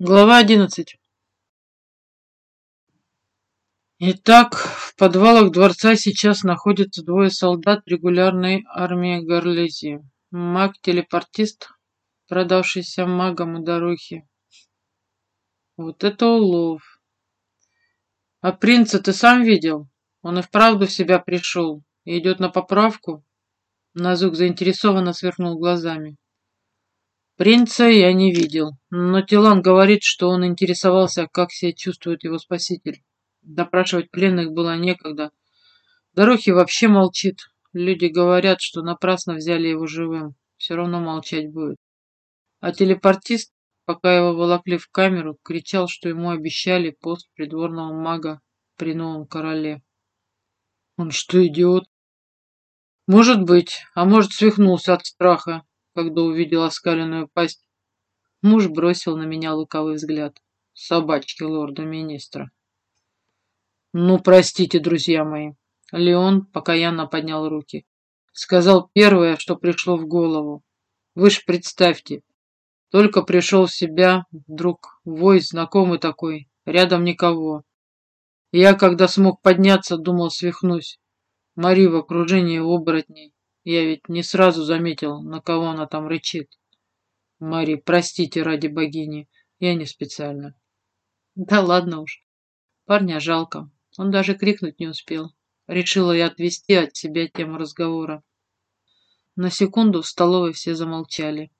Глава одиннадцать. Итак, в подвалах дворца сейчас находятся двое солдат регулярной армии Горлезии. Маг-телепортист, продавшийся магам и дорохи. Вот это улов. А принца ты сам видел? Он и вправду в себя пришел и идет на поправку? Назук заинтересованно сверкнул глазами. Принца я не видел, но Тилан говорит, что он интересовался, как себя чувствует его спаситель. Допрашивать пленных было некогда. Дорохи вообще молчит. Люди говорят, что напрасно взяли его живым. Все равно молчать будет. А телепортист, пока его волокли в камеру, кричал, что ему обещали пост придворного мага при новом короле. Он что, идиот? Может быть, а может свихнулся от страха когда увидел оскаленную пасть. Муж бросил на меня луковый взгляд. Собачки лорда-министра. Ну, простите, друзья мои. Леон покаянно поднял руки. Сказал первое, что пришло в голову. Вы ж представьте, только пришел в себя, вдруг вой знакомый такой, рядом никого. Я, когда смог подняться, думал, свихнусь. Мари в окружении оборотней. Я ведь не сразу заметил, на кого она там рычит. Мари, простите ради богини, я не специально. Да ладно уж. Парня жалко. Он даже крикнуть не успел. Решила я отвести от себя тему разговора. На секунду в столовой все замолчали.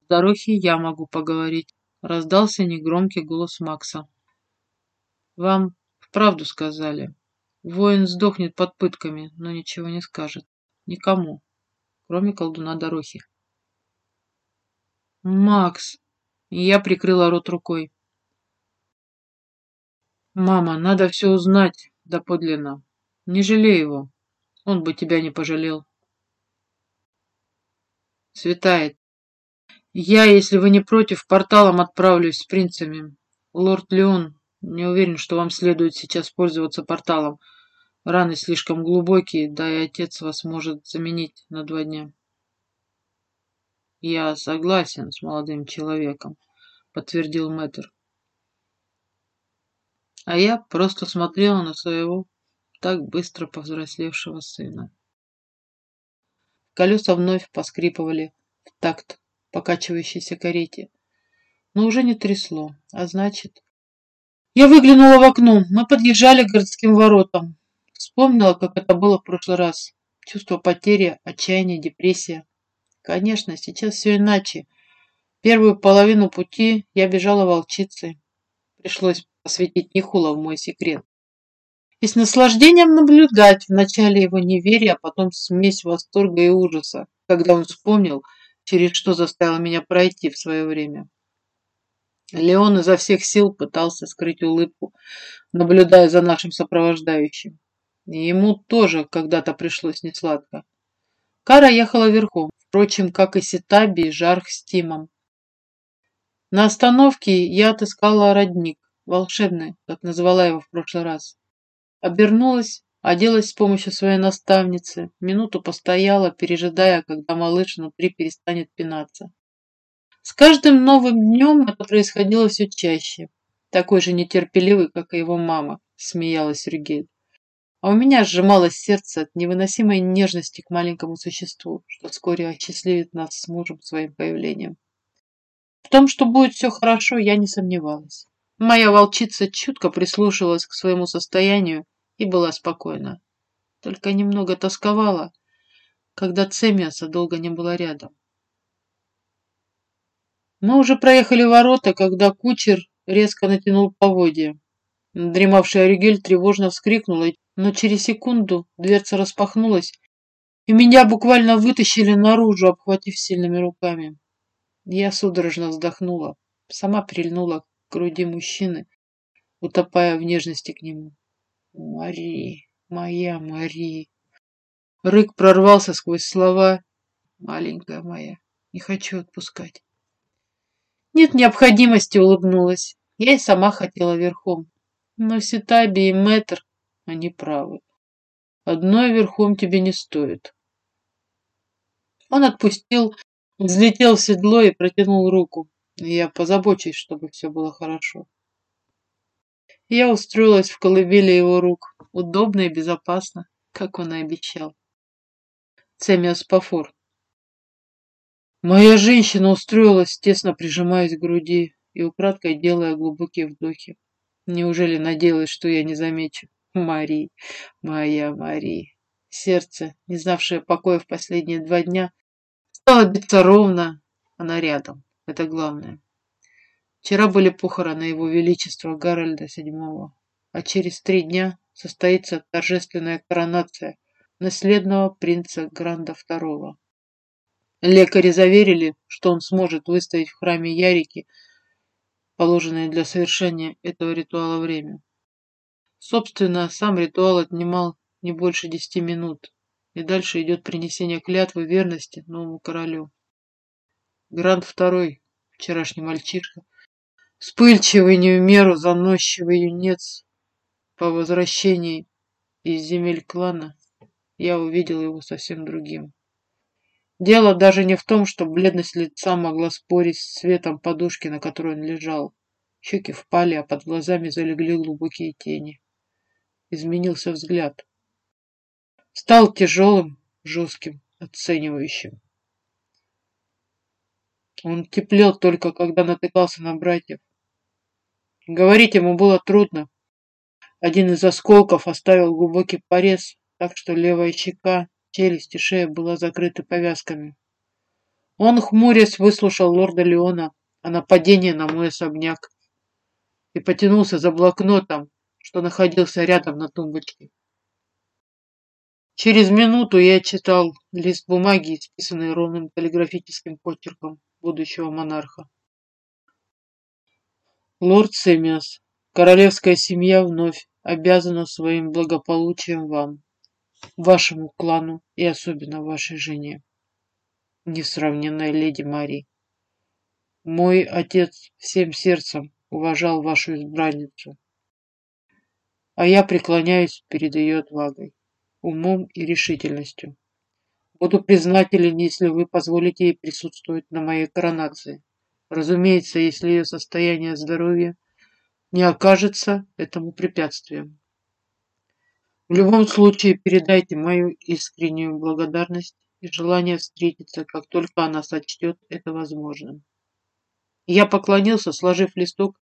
С дороги я могу поговорить. Раздался негромкий голос Макса. Вам вправду сказали. Воин сдохнет под пытками, но ничего не скажет. Никому, кроме колдуна Дорохи. «Макс!» Я прикрыла рот рукой. «Мама, надо все узнать доподлинно. Не жалей его. Он бы тебя не пожалел». Светает. Я, если вы не против, порталом отправлюсь с принцами. Лорд Леон не уверен, что вам следует сейчас пользоваться порталом. Раны слишком глубокие, да и отец вас может заменить на два дня. Я согласен с молодым человеком, подтвердил мэтр. А я просто смотрела на своего так быстро повзрослевшего сына. Колеса вновь поскрипывали в такт покачивающейся карете, но уже не трясло, а значит... Я выглянула в окно. Мы подъезжали к городским воротам. Вспомнила, как это было в прошлый раз. Чувство потери, отчаяние, депрессия. Конечно, сейчас все иначе. Первую половину пути я бежала волчицей. Пришлось посвятить Нихула в мой секрет. И с наслаждением наблюдать вначале его неверие, а потом смесь восторга и ужаса, когда он вспомнил, через что заставил меня пройти в свое время. Леон изо всех сил пытался скрыть улыбку, наблюдая за нашим сопровождающим. Ему тоже когда-то пришлось несладко. Кара ехала верхом, впрочем, как и Ситаби и Жарх с Тимом. На остановке я отыскала родник, волшебный, как назвала его в прошлый раз. Обернулась, оделась с помощью своей наставницы, минуту постояла, пережидая, когда малыш внутри перестанет пинаться. С каждым новым днем это происходило все чаще. Такой же нетерпеливый, как и его мама, смеялась Рюгель. А у меня сжималось сердце от невыносимой нежности к маленькому существу, что вскоре осчастливит нас с мужем своим появлением. В том, что будет все хорошо, я не сомневалась. Моя волчица чутко прислушивалась к своему состоянию и была спокойна. Только немного тосковала, когда Цемиаса долго не было рядом. Мы уже проехали ворота, когда кучер резко натянул поводья. Дремавший Оригель тревожно вскрикнула но через секунду дверца распахнулась, и меня буквально вытащили наружу, обхватив сильными руками. Я судорожно вздохнула, сама прильнула к груди мужчины, утопая в нежности к нему. «Мари, моя Мари!» Рык прорвался сквозь слова. «Маленькая моя, не хочу отпускать». «Нет необходимости», — улыбнулась. Я и сама хотела верхом. Но Ситаби и Мэтр они правы. Одной верхом тебе не стоит. Он отпустил, взлетел в седло и протянул руку. Я позабочусь, чтобы все было хорошо. Я устроилась в колыбели его рук, удобно и безопасно, как он и обещал. Цемиас Пафор. Моя женщина устроилась, тесно прижимаясь к груди и украдкой делая глубокие вдохи. Неужели надеялась, что я не замечу? Мари, моя Мари. Сердце, не знавшее покоя в последние два дня, стало биться ровно. Она рядом. Это главное. Вчера были похороны его величества Гарольда VII, а через три дня состоится торжественная коронация наследного принца Гранда II. Лекари заверили, что он сможет выстоять в храме Ярики положенное для совершения этого ритуала время. Собственно, сам ритуал отнимал не больше десяти минут, и дальше идет принесение клятвы верности новому королю. Грант второй, вчерашний мальчишка, вспыльчивый, не в меру заносчивый юнец, по возвращении из земель клана я увидел его совсем другим. Дело даже не в том, что бледность лица могла спорить с цветом подушки, на которой он лежал. Щеки впали, а под глазами залегли глубокие тени. Изменился взгляд. Стал тяжелым, жестким, оценивающим. Он теплел только, когда натыкался на братьев. Говорить ему было трудно. Один из осколков оставил глубокий порез, так что левая щека, челюсть и шея была закрыты повязками. Он, хмурясь, выслушал лорда Леона о нападении на мой особняк и потянулся за блокнотом, что находился рядом на тумбочке. Через минуту я читал лист бумаги, исписанный ровным каллиграфическим почерком будущего монарха. Лорд Семиас, королевская семья вновь обязана своим благополучием вам, вашему клану и особенно вашей жене, несравненная леди Мари. Мой отец всем сердцем уважал вашу избранницу, а я преклоняюсь перед ее отвагой, умом и решительностью. Буду признателен, если вы позволите ей присутствовать на моей коронации. Разумеется, если ее состояние здоровья не окажется этому препятствием. В любом случае передайте мою искреннюю благодарность и желание встретиться, как только она сочтет это возможным. Я поклонился, сложив листок,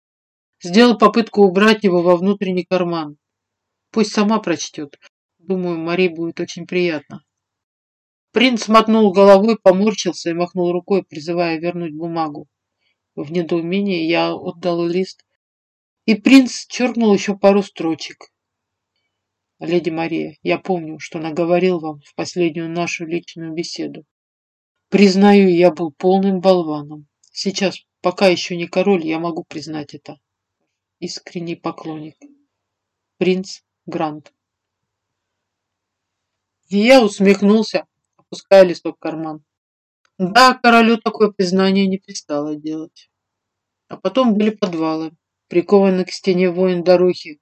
сделал попытку убрать его во внутренний карман. Пусть сама прочтет. Думаю, Марии будет очень приятно. Принц мотнул головой, поморщился и махнул рукой, призывая вернуть бумагу. В недоумении я отдал лист, и принц черкнул еще пару строчек. Леди Мария, я помню, что наговорил вам в последнюю нашу личную беседу. Признаю, я был полным болваном. Сейчас, пока еще не король, я могу признать это. Искренний поклонник. Принц Грант. И я усмехнулся, опуская листок в карман. Да, королю такое признание не пристало делать. А потом были подвалы, прикованный к стене воин Дорухи.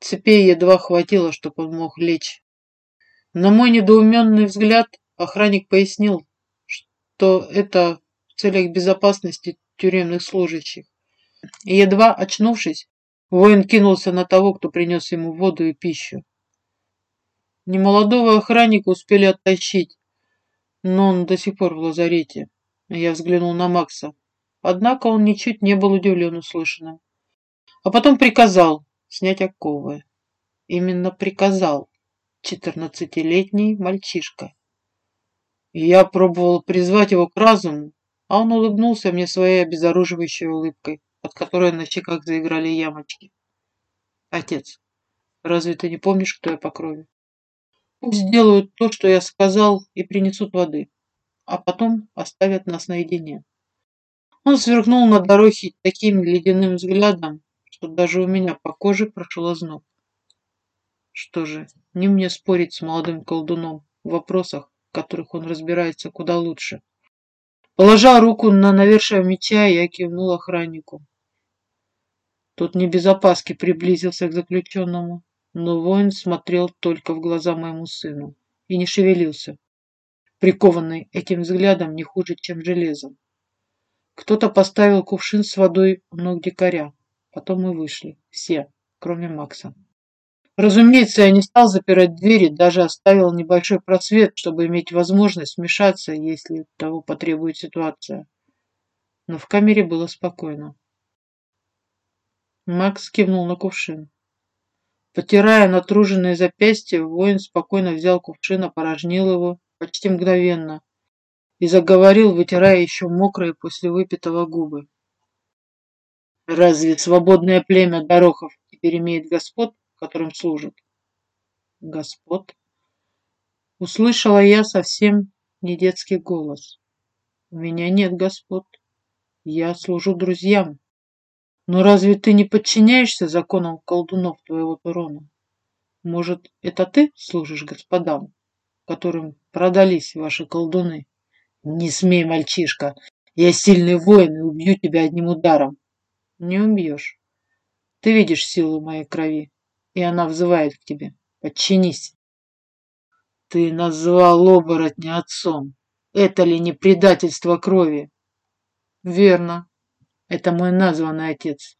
Цепей едва хватило, чтобы он мог лечь. На мой недоуменный взгляд охранник пояснил, что это в целях безопасности тюремных служащих. Едва очнувшись, воин кинулся на того, кто принес ему воду и пищу. Немолодого охранника успели оттащить, но он до сих пор в лазарете. Я взглянул на Макса. Однако он ничуть не был удивлен услышанным. А потом приказал снять оковы. Именно приказал. Четырнадцатилетний мальчишка. И я пробовал призвать его к разуму, а он улыбнулся мне своей обезоруживающей улыбкой, под которой на щеках заиграли ямочки. Отец, разве ты не помнишь, кто я по крови? Пусть сделают то, что я сказал, и принесут воды, а потом оставят нас наедине. Он сверкнул на дороге таким ледяным взглядом, что даже у меня по коже прошел озноб. Что же, не мне спорить с молодым колдуном в вопросах, в которых он разбирается куда лучше. Положа руку на навершие меча, я кивнул охраннику. Тот не без опаски приблизился к заключенному но воин смотрел только в глаза моему сыну и не шевелился, прикованный этим взглядом не хуже, чем железом. Кто-то поставил кувшин с водой у ног дикаря. Потом мы вышли. Все, кроме Макса. Разумеется, я не стал запирать двери, даже оставил небольшой просвет, чтобы иметь возможность вмешаться, если того потребует ситуация. Но в камере было спокойно. Макс кивнул на кувшин. Потирая натруженные запястья, воин спокойно взял кувшин, опорожнил его почти мгновенно и заговорил, вытирая еще мокрые после выпитого губы. Разве свободное племя Дорохов теперь имеет господ, которым служит? Господ? Услышала я совсем не детский голос. У меня нет господ. Я служу друзьям. Но разве ты не подчиняешься законам колдунов твоего Турона? Может, это ты служишь господам, которым продались ваши колдуны? Не смей, мальчишка, я сильный воин и убью тебя одним ударом. Не убьешь. Ты видишь силу моей крови, и она взывает к тебе. Подчинись. Ты назвал оборотня отцом. Это ли не предательство крови? Верно. Это мой названный отец.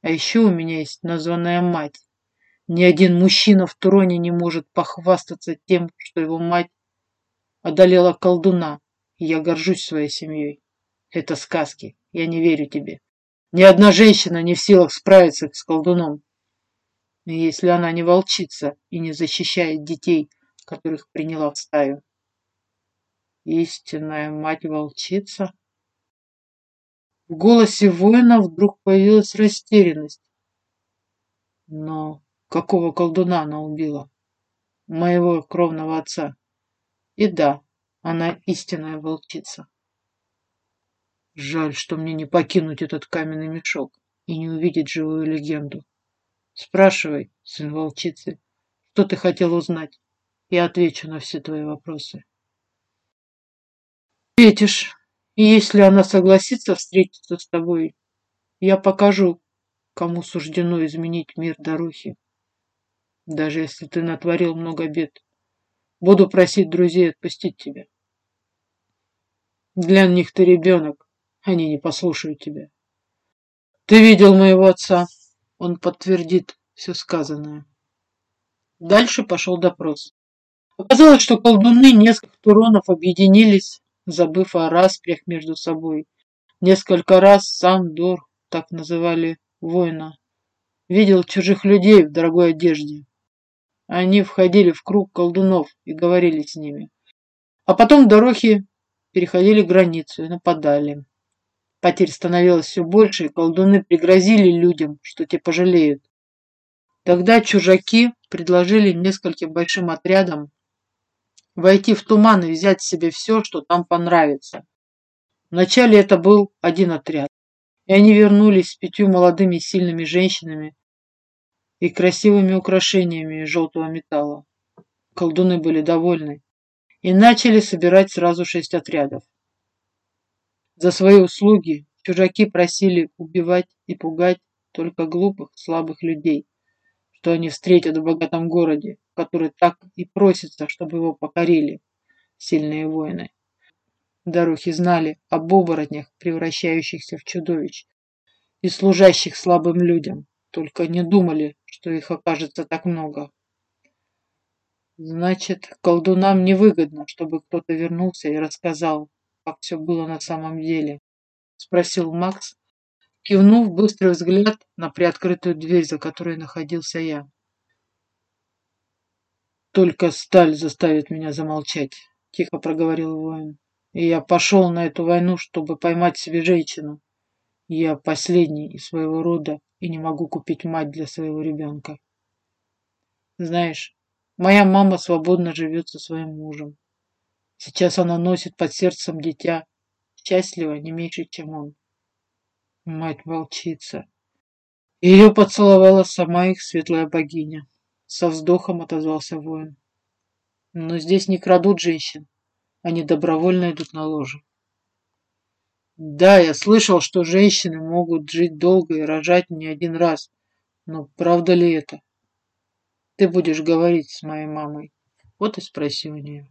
А еще у меня есть названная мать. Ни один мужчина в Туроне не может похвастаться тем, что его мать одолела колдуна, я горжусь своей семьей. Это сказки. Я не верю тебе. Ни одна женщина не в силах справиться с колдуном, если она не волчица и не защищает детей, которых приняла в стаю. Истинная мать-волчица? В голосе воина вдруг появилась растерянность. Но какого колдуна она убила? Моего кровного отца. И да, она истинная волчица. Жаль, что мне не покинуть этот каменный мешок и не увидеть живую легенду. Спрашивай, сын волчицы, что ты хотел узнать. Я отвечу на все твои вопросы. Ответишь, и если она согласится встретиться с тобой, я покажу, кому суждено изменить мир Дарухи. Даже если ты натворил много бед, буду просить друзей отпустить тебя. Для них ты ребенок, они не послушают тебя. Ты видел моего отца. Он подтвердит все сказанное. Дальше пошел допрос. Оказалось, что колдуны нескольких туронов объединились, забыв о распрях между собой. Несколько раз сам Дор, так называли воина, видел чужих людей в дорогой одежде. Они входили в круг колдунов и говорили с ними. А потом дороги переходили границу и нападали. Потерь становилось все больше, и колдуны пригрозили людям, что те пожалеют. Тогда чужаки предложили нескольким большим отрядам войти в туман и взять себе все, что там понравится. Вначале это был один отряд, и они вернулись с пятью молодыми сильными женщинами и красивыми украшениями из желтого металла. Колдуны были довольны и начали собирать сразу шесть отрядов. За свои услуги чужаки просили убивать и пугать только глупых, слабых людей, что они встретят в богатом городе, который так и просится, чтобы его покорили сильные воины. Дарухи знали об оборотнях, превращающихся в чудовищ, и служащих слабым людям, только не думали, что их окажется так много. Значит, колдунам невыгодно, чтобы кто-то вернулся и рассказал, как все было на самом деле? Спросил Макс, кивнув быстрый взгляд на приоткрытую дверь, за которой находился я. Только сталь заставит меня замолчать, тихо проговорил воин. И я пошел на эту войну, чтобы поймать себе женщину. Я последний из своего рода и не могу купить мать для своего ребенка. Знаешь, моя мама свободно живет со своим мужем. Сейчас она носит под сердцем дитя, счастлива не меньше, чем он. Мать-волчица. Ее поцеловала сама их светлая богиня. Со вздохом отозвался воин. Но здесь не крадут женщин. Они добровольно идут на ложе. Да, я слышал, что женщины могут жить долго и рожать не один раз. Но правда ли это? Ты будешь говорить с моей мамой. Вот и спроси у нее.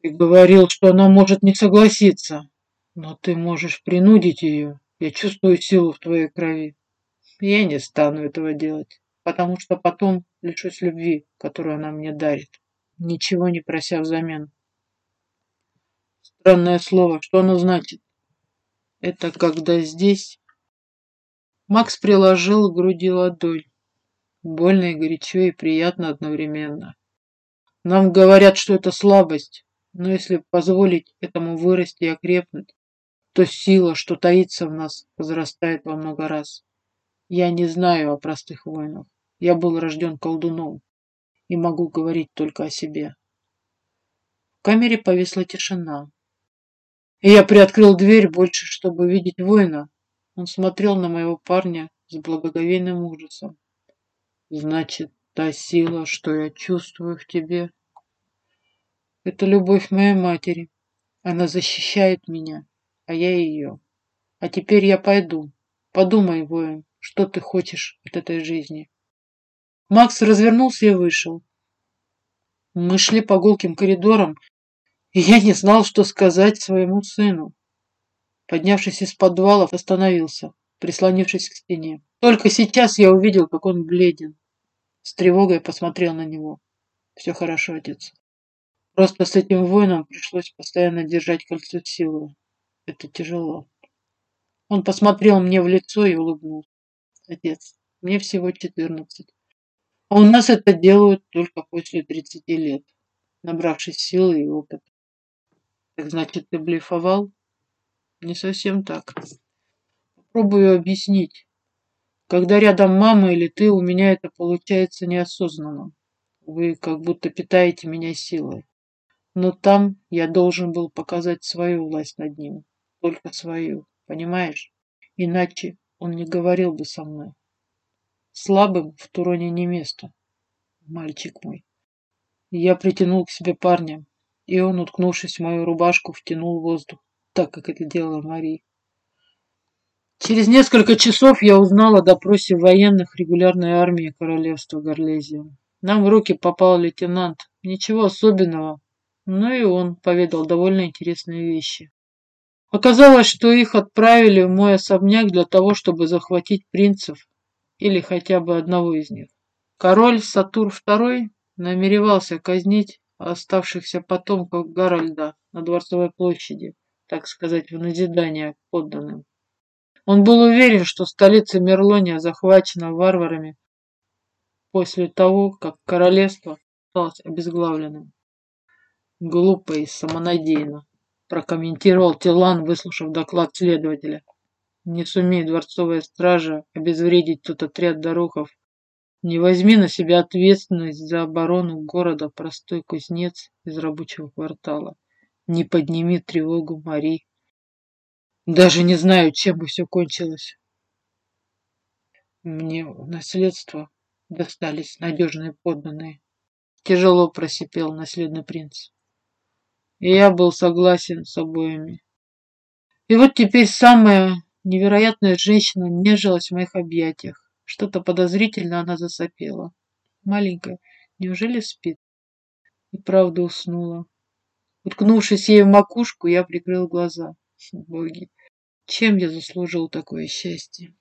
Ты говорил, что она может не согласиться. Но ты можешь принудить ее. Я чувствую силу в твоей крови. Я не стану этого делать, потому что потом лишусь любви, которую она мне дарит, ничего не прося взамен. Странное слово, что оно значит? Это когда здесь... Макс приложил к груди ладонь. Больно и горячо, и приятно одновременно. Нам говорят, что это слабость, но если позволить этому вырасти и окрепнуть, то сила, что таится в нас, возрастает во много раз. Я не знаю о простых воинах. Я был рожден колдуном и могу говорить только о себе. В камере повисла тишина. И я приоткрыл дверь больше, чтобы видеть воина. Он смотрел на моего парня с благоговейным ужасом. Значит, та сила, что я чувствую в тебе, это любовь моей матери. Она защищает меня а я ее. А теперь я пойду. Подумай, воин, что ты хочешь от этой жизни. Макс развернулся и вышел. Мы шли по гулким коридорам, и я не знал, что сказать своему сыну. Поднявшись из подвала, остановился, прислонившись к стене. Только сейчас я увидел, как он бледен. С тревогой посмотрел на него. Все хорошо, отец. Просто с этим воином пришлось постоянно держать кольцо силы. Это тяжело. Он посмотрел мне в лицо и улыбнулся. Отец, мне всего четырнадцать. А у нас это делают только после тридцати лет, набравшись силы и опыта. Так значит, ты блефовал? Не совсем так. Попробую объяснить. Когда рядом мама или ты, у меня это получается неосознанно. Вы как будто питаете меня силой. Но там я должен был показать свою власть над ним только свою, понимаешь? Иначе он не говорил бы со мной. Слабым в Туроне не место, мальчик мой. Я притянул к себе парня, и он, уткнувшись в мою рубашку, втянул воздух, так как это делала Мария. Через несколько часов я узнал о допросе военных регулярной армии королевства Горлезия. Нам в руки попал лейтенант. Ничего особенного, но и он поведал довольно интересные вещи. Оказалось, что их отправили в мой особняк для того, чтобы захватить принцев или хотя бы одного из них. Король Сатур II намеревался казнить оставшихся потомков Гарольда на Дворцовой площади, так сказать, в назидание подданным. Он был уверен, что столица Мерлония захвачена варварами после того, как королевство стало обезглавленным. Глупо и самонадеянно прокомментировал Тилан, выслушав доклад следователя. Не сумей дворцовая стража обезвредить тот отряд дорогов, не возьми на себя ответственность за оборону города простой кузнец из рабочего квартала. Не подними тревогу Мари. Даже не знаю, чем бы все кончилось. Мне в наследство достались надежные подданные. Тяжело просипел наследный принц. И я был согласен с обоими. И вот теперь самая невероятная женщина нежилась в моих объятиях. Что-то подозрительно она засопела. Маленькая, неужели спит? И правда уснула. Уткнувшись ей в макушку, я прикрыл глаза. Боги, чем я заслужил такое счастье?